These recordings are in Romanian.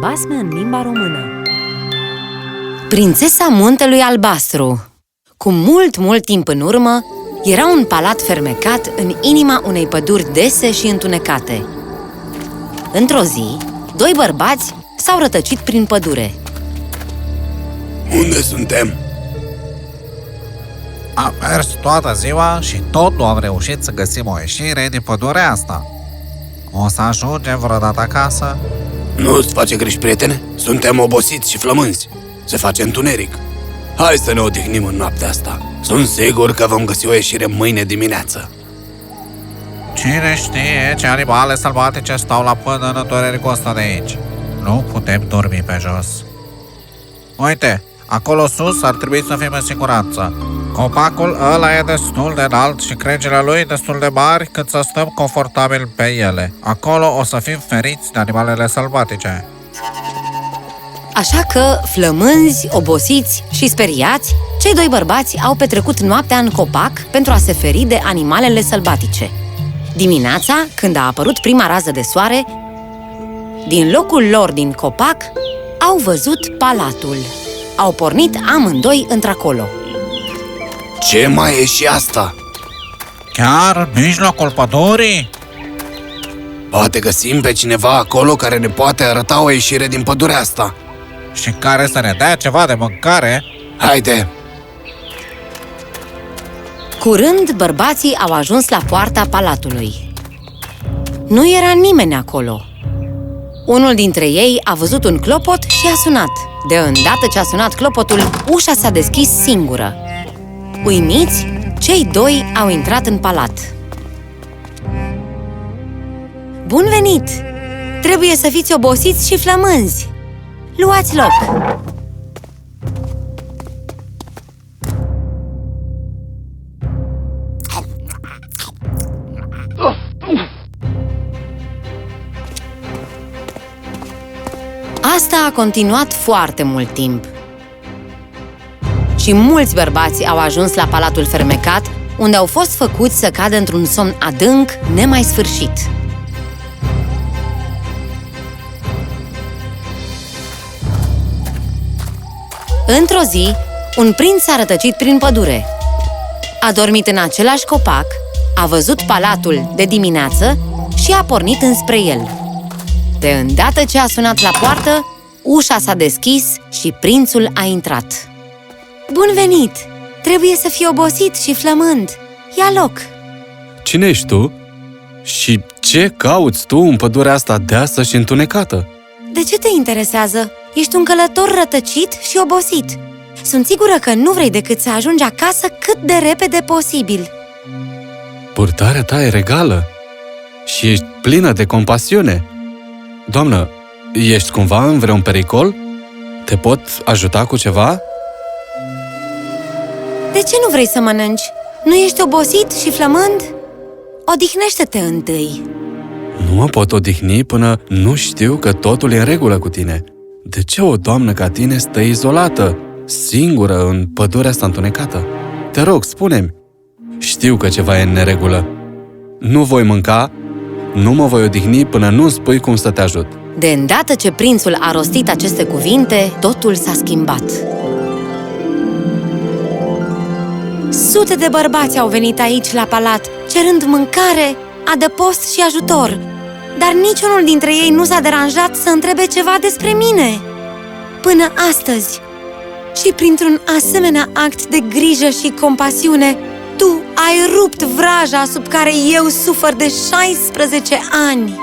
Basme în limba română Prințesa Muntelui Albastru Cu mult, mult timp în urmă, era un palat fermecat în inima unei păduri dese și întunecate. Într-o zi, doi bărbați s-au rătăcit prin pădure. Unde suntem? Am mers toată ziua și tot nu am reușit să găsim o ieșire din pădurea asta. O să ajungem vreodată acasă? Nu-ți face griji, prietene? Suntem obosiți și flămânzi. Se face întuneric. Hai să ne odihnim în noaptea asta. Sunt sigur că vom găsi o ieșire mâine dimineață. Cine știe ce animale sălbatice stau la până în întunericul ăsta de aici? Nu putem dormi pe jos. Uite, acolo sus ar trebui să fim în siguranță. Copacul ăla e destul de înalt și cregile lui destul de mari cât să stăm confortabil pe ele. Acolo o să fim feriți de animalele sălbatice. Așa că, flămânzi, obosiți și speriați, cei doi bărbați au petrecut noaptea în copac pentru a se feri de animalele sălbatice. Dimineața, când a apărut prima rază de soare, din locul lor din copac, au văzut palatul. Au pornit amândoi într-acolo. Ce mai e și asta? Chiar în mijlocul pădurii? Poate găsim pe cineva acolo care ne poate arăta o ieșire din pădurea asta. Și care să ne dea ceva de mâncare? Haide! Curând, bărbații au ajuns la poarta palatului. Nu era nimeni acolo. Unul dintre ei a văzut un clopot și a sunat. De îndată ce a sunat clopotul, ușa s-a deschis singură. Uimiți, cei doi au intrat în palat. Bun venit! Trebuie să fiți obosiți și flămânzi! Luați loc! Asta a continuat foarte mult timp. Și mulți bărbați au ajuns la palatul fermecat, unde au fost făcuți să cadă într-un somn adânc, nemai sfârșit. Într-o zi, un prinț s-a rătăcit prin pădure. A dormit în același copac, a văzut palatul de dimineață și a pornit înspre el. De îndată ce a sunat la poartă, ușa s-a deschis și prințul a intrat. Bun venit! Trebuie să fii obosit și flămând. Ia loc! Cine ești tu? Și ce cauți tu în pădurea asta deasă și întunecată? De ce te interesează? Ești un călător rătăcit și obosit. Sunt sigură că nu vrei decât să ajungi acasă cât de repede posibil. Purtarea ta e regală și ești plină de compasiune. Doamnă, ești cumva în vreun pericol? Te pot ajuta cu ceva? De ce nu vrei să mănânci? Nu ești obosit și flămând? Odihnește-te întâi! Nu mă pot odihni până nu știu că totul e în regulă cu tine. De ce o doamnă ca tine stă izolată, singură în pădurea asta întunecată? Te rog, spune-mi. Știu că ceva e în neregulă. Nu voi mânca, nu mă voi odihni până nu spui cum să te ajut. De îndată ce prințul a rostit aceste cuvinte, totul s-a schimbat. Sute de bărbați au venit aici la palat, cerând mâncare, adăpost și ajutor, dar niciunul dintre ei nu s-a deranjat să întrebe ceva despre mine. Până astăzi. Și printr-un asemenea act de grijă și compasiune, tu ai rupt vraja sub care eu sufăr de 16 ani.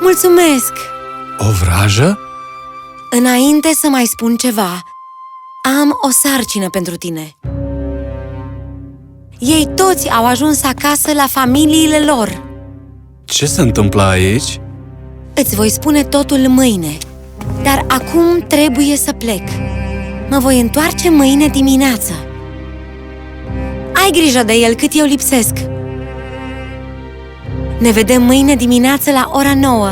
Mulțumesc! O vrajă? Înainte să mai spun ceva, am o sarcină pentru tine. Ei toți au ajuns acasă la familiile lor. Ce se întâmplă aici? Îți voi spune totul mâine, dar acum trebuie să plec. Mă voi întoarce mâine dimineață. Ai grijă de el cât eu lipsesc. Ne vedem mâine dimineață la ora 9.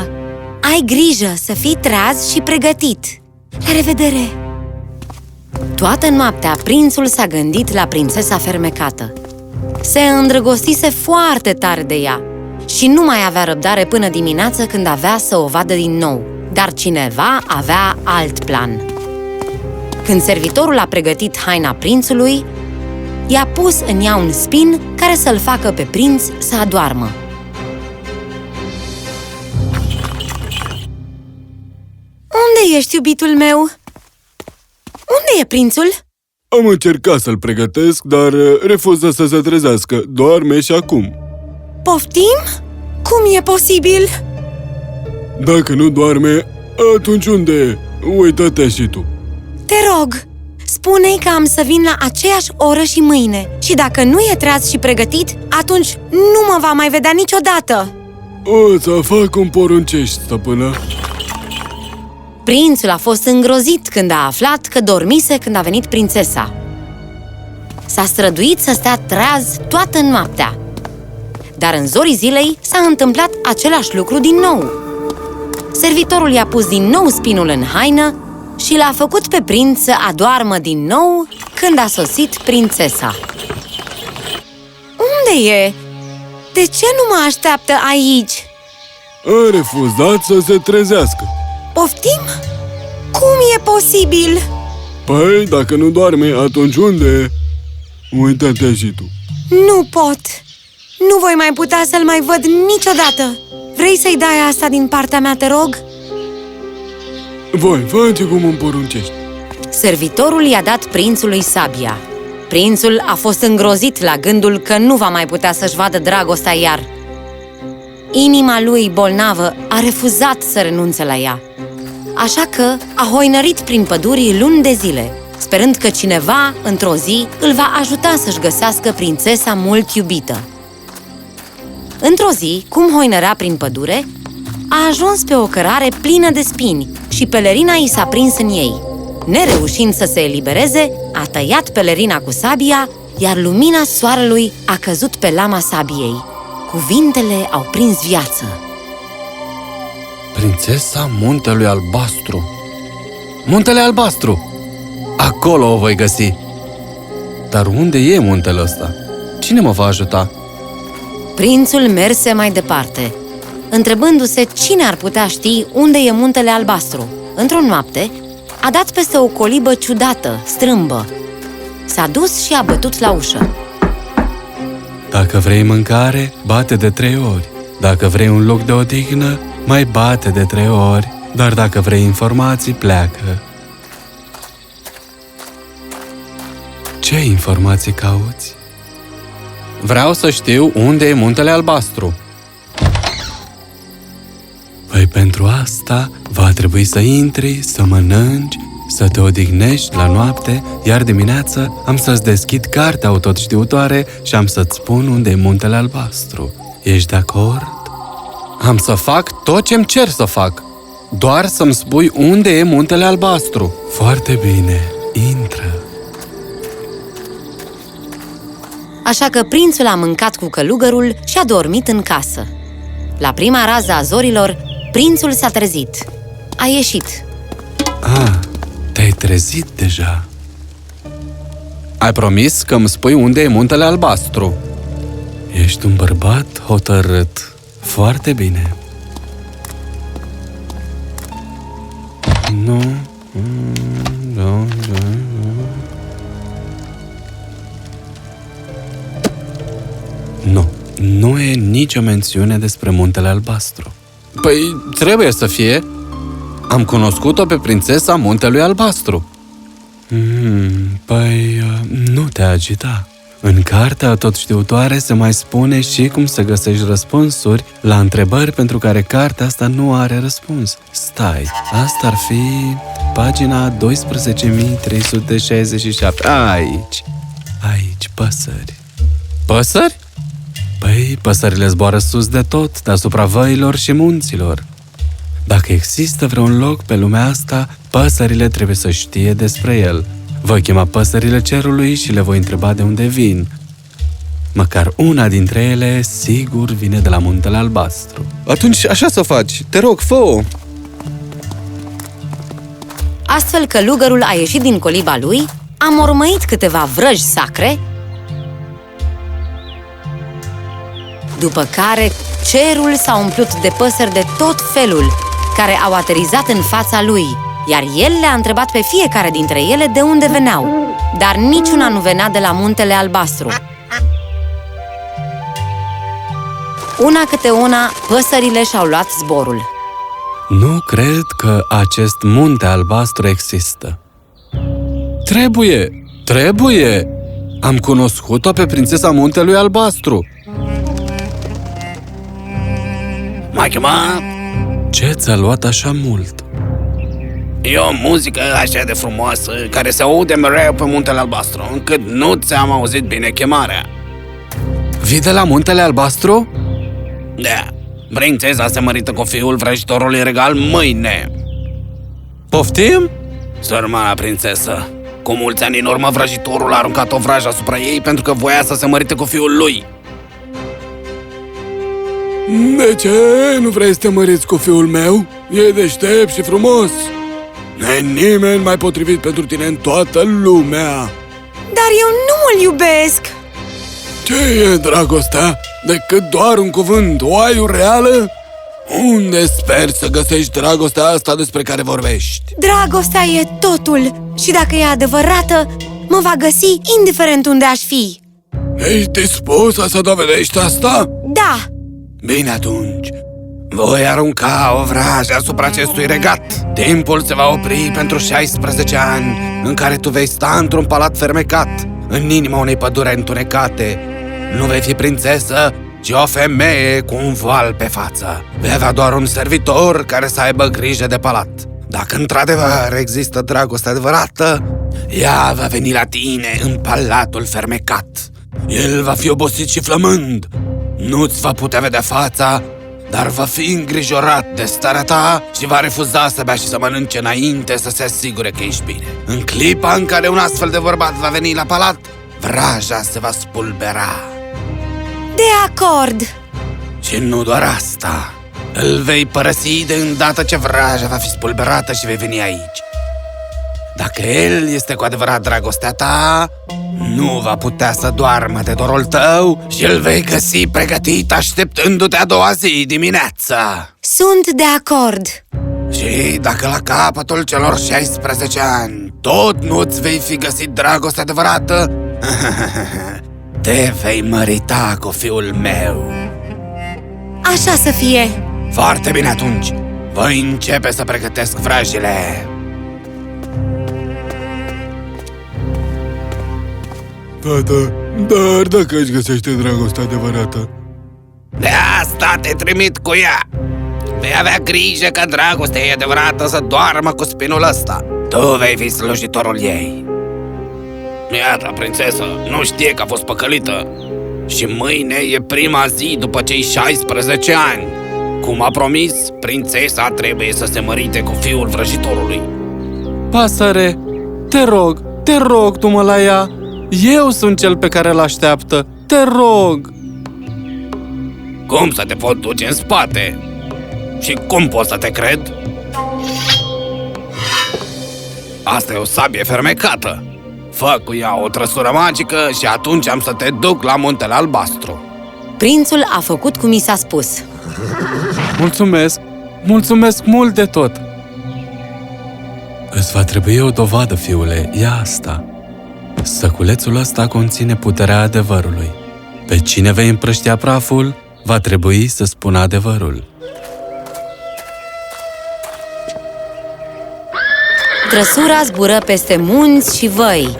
Ai grijă să fii treaz și pregătit. La revedere! Toată noaptea, prințul s-a gândit la prințesa fermecată. Se îndrăgostise foarte tare de ea și nu mai avea răbdare până dimineață când avea să o vadă din nou. Dar cineva avea alt plan. Când servitorul a pregătit haina prințului, i-a pus în ea un spin care să-l facă pe prinț să adoarmă. Unde ești, iubitul meu? Unde e prințul? Am încercat să-l pregătesc, dar uh, refuză să se trezească. Doarme și acum. Poftim? Cum e posibil? Dacă nu doarme, atunci unde e? Uită-te și tu. Te rog, spune-i că am să vin la aceeași oră și mâine Și dacă nu e treaz și pregătit, atunci nu mă va mai vedea niciodată O să fac cum poruncești, stăpână. Prințul a fost îngrozit când a aflat că dormise când a venit prințesa S-a străduit să stea treaz toată noaptea Dar în zorii zilei s-a întâmplat același lucru din nou Servitorul i-a pus din nou spinul în haină și l-a făcut pe prinț să adoarmă din nou când a sosit prințesa. Unde e? De ce nu mă așteaptă aici? A refuzat să se trezească. Poftim? Cum e posibil? Păi, dacă nu doarme, atunci unde e? Uită-te și tu. Nu pot! Nu voi mai putea să-l mai văd niciodată! Vrei să-i dai asta din partea mea, te rog? Voi, face cum îmi poruncești. Servitorul i-a dat prințului sabia. Prințul a fost îngrozit la gândul că nu va mai putea să-și vadă dragostea iar. Inima lui bolnavă a refuzat să renunțe la ea. Așa că a hoinărit prin păduri luni de zile, sperând că cineva, într-o zi, îl va ajuta să-și găsească prințesa mult iubită. Într-o zi, cum hoinărea prin pădure, a ajuns pe o cărare plină de spini și pelerina i s-a prins în ei. Nereușind să se elibereze, a tăiat pelerina cu sabia, iar lumina soarelui a căzut pe lama sabiei. Cuvintele au prins viață. Prințesa Muntelui Albastru. Muntele Albastru! Acolo o voi găsi. Dar unde e muntele ăsta? Cine mă va ajuta? Prințul merse mai departe, întrebându-se cine ar putea ști unde e muntele albastru. Într-o noapte, a dat peste o colibă ciudată, strâmbă. S-a dus și a bătut la ușă. Dacă vrei mâncare, bate de trei ori. Dacă vrei un loc de odihnă, mai bate de trei ori. Dar dacă vrei informații, pleacă. Ce informații cauți? Vreau să știu unde e muntele albastru. Păi pentru asta va trebui să intri, să mănânci, să te odihnești la noapte, iar dimineață am să-ți deschid cartea autoștiutoare și am să-ți spun unde e muntele albastru. Ești de acord? Am să fac tot ce-mi cer să fac. Doar să-mi spui unde e muntele albastru. Foarte bine, intră. Așa că prințul a mâncat cu călugărul și a dormit în casă. La prima rază a zorilor, prințul s-a trezit. A ieșit. Ah, te-ai trezit deja. Ai promis că îmi spui unde e muntele albastru. Ești un bărbat hotărât. Foarte bine. Nu. Mm, da, da, da. Nu. Nu e nicio mențiune despre muntele albastru. Păi, trebuie să fie. Am cunoscut-o pe prințesa muntelui albastru. Hmm, păi, uh, nu te agita. În cartea tot știutoare se mai spune și cum să găsești răspunsuri la întrebări pentru care cartea asta nu are răspuns. Stai, asta ar fi pagina 12367. Aici, aici, păsări. Păsări? Păi, păsările zboară sus de tot, deasupra văilor și munților. Dacă există vreun loc pe lumea asta, păsările trebuie să știe despre el. Voi chema păsările cerului și le voi întreba de unde vin. Măcar una dintre ele, sigur, vine de la muntele albastru. Atunci așa să faci. Te rog, fă Astfel călugărul a ieșit din coliba lui, a mormăit câteva vrăji sacre, după care cerul s-a umplut de păsări de tot felul, care au aterizat în fața lui, iar el le-a întrebat pe fiecare dintre ele de unde veneau. Dar niciuna nu venea de la muntele albastru. Una câte una, păsările și-au luat zborul. Nu cred că acest munte albastru există. Trebuie! Trebuie! Am cunoscut-o pe prințesa muntelui albastru. M-ai chemat? Ce ți-a luat așa mult? E o muzică așa de frumoasă care se aude mereu pe muntele albastru, încât nu ți-am auzit bine chemarea. Vii de la muntele albastru? Da, prințesa se mărită cu fiul vrăjitorului regal mâine. Poftim? Sărmana prințesă, cu mulți ani în urmă vrăjitorul a aruncat o vrajă asupra ei pentru că voia să se mărite cu fiul lui. De ce nu vrei să te măriți cu fiul meu? E deștept și frumos. Nu e nimeni mai potrivit pentru tine în toată lumea. Dar eu nu îl iubesc! Ce e dragostea? Decât doar un cuvânt, o ai reală? Unde sper să găsești dragostea asta despre care vorbești? Dragostea e totul și dacă e adevărată, mă va găsi indiferent unde aș fi. Ești dispusă să dovedești asta? Da, Bine atunci, voi arunca o vrajă asupra acestui regat. Timpul se va opri pentru 16 ani, în care tu vei sta într-un palat fermecat, în inima unei păduri întunecate. Nu vei fi prințesă, ci o femeie cu un voal pe față. Vei avea doar un servitor care să aibă grijă de palat. Dacă într-adevăr există dragoste adevărată, ea va veni la tine în palatul fermecat. El va fi obosit și flămând. Nu-ți va putea vedea fața, dar va fi îngrijorat de starea ta și va refuza să bea și să mănânce înainte să se asigure că ești bine. În clipa în care un astfel de bărbat va veni la palat, vraja se va spulbera. de acord! Și nu doar asta, îl vei părăsi de îndată ce vraja va fi spulberată și vei veni aici. Dacă el este cu adevărat dragostea ta, nu va putea să doarmă de dorul tău și îl vei găsi pregătit așteptându-te a doua zi dimineața. Sunt de acord! Și dacă la capătul celor 16 ani tot nu-ți vei fi găsit dragoste adevărată, te vei mărita cu fiul meu. Așa să fie! Foarte bine atunci, voi începe să pregătesc vrajile. Tată, dar dacă își găsește dragostea adevărată, De asta te trimit cu ea. Vei avea grijă că dragostea e adevărată să doarmă cu spinul ăsta. Tu vei fi slujitorul ei. Iată, prințesă, nu știe că a fost păcălită. Și mâine e prima zi după cei 16 ani. Cum a promis, prințesa trebuie să se mărite cu fiul vrăjitorului. Pasăre, te rog, te rog tu mă la ea. Eu sunt cel pe care îl așteaptă. Te rog! Cum să te pot duce în spate? Și cum pot să te cred? Asta e o sabie fermecată. Fă cu ea o trăsură magică și atunci am să te duc la muntele albastru. Prințul a făcut cum i s-a spus. Mulțumesc! Mulțumesc mult de tot! Îți va trebui o dovadă, fiule, ia asta. Săculețul ăsta conține puterea adevărului. Pe cine vei împrăștia praful, va trebui să spună adevărul. Trăsura zbură peste munți și văi.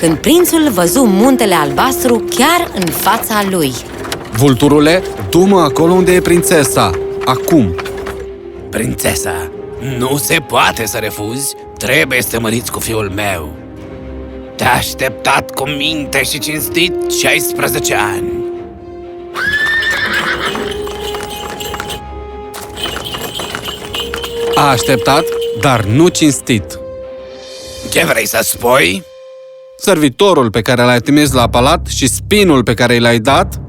Când prințul văzu muntele albastru chiar în fața lui. Vulturule, du-mă acolo unde e prințesa. Acum! Prințesa, nu se poate să refuzi, trebuie să te măriți cu fiul meu. Te-a așteptat cu minte și cinstit 16 ani. A așteptat, dar nu cinstit. Ce vrei să spui? Servitorul pe care l-ai trimis la palat și spinul pe care l-ai dat,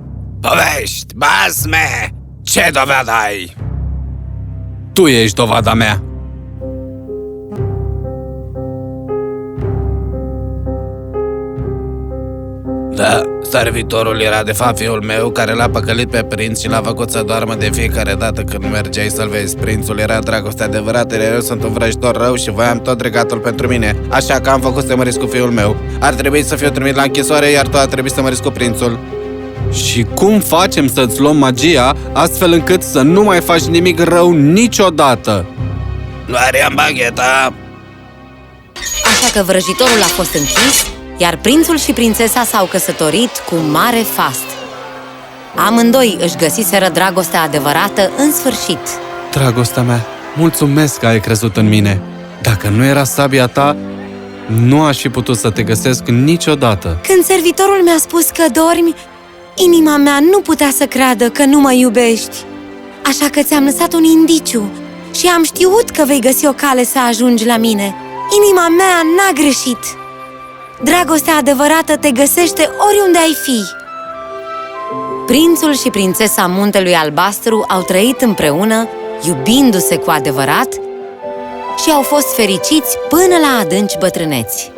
Povești, basme! Ce dovadă ai? tu ești dovada mea. Da, Servitorul era de fapt fiul meu care l-a păcălit pe prinț și l-a făcut să doarmă de fiecare dată când mergeai să-l vezi. Prințul era dragoste adevărată, iar eu sunt un vrăjitor rău și voiam tot regatul pentru mine. Așa că am făcut să mă risc cu fiul meu. Ar trebui să fiu trimis la închisoare, iar tu ar trebui să mă risc cu prințul. Și cum facem să-ți luăm magia astfel încât să nu mai faci nimic rău niciodată? Luariam bagheta! Așa că vrăjitorul a fost închis, iar prințul și prințesa s-au căsătorit cu mare fast. Amândoi își găsiseră dragostea adevărată în sfârșit. Dragostea mea, mulțumesc că ai crezut în mine. Dacă nu era sabia ta, nu aș fi putut să te găsesc niciodată. Când servitorul mi-a spus că dormi, inima mea nu putea să creadă că nu mă iubești. Așa că ți-am lăsat un indiciu și am știut că vei găsi o cale să ajungi la mine. Inima mea n-a greșit. Dragostea adevărată te găsește oriunde ai fi. Prințul și prințesa Muntelui Albastru au trăit împreună, iubindu-se cu adevărat și au fost fericiți până la adânci bătrâneți.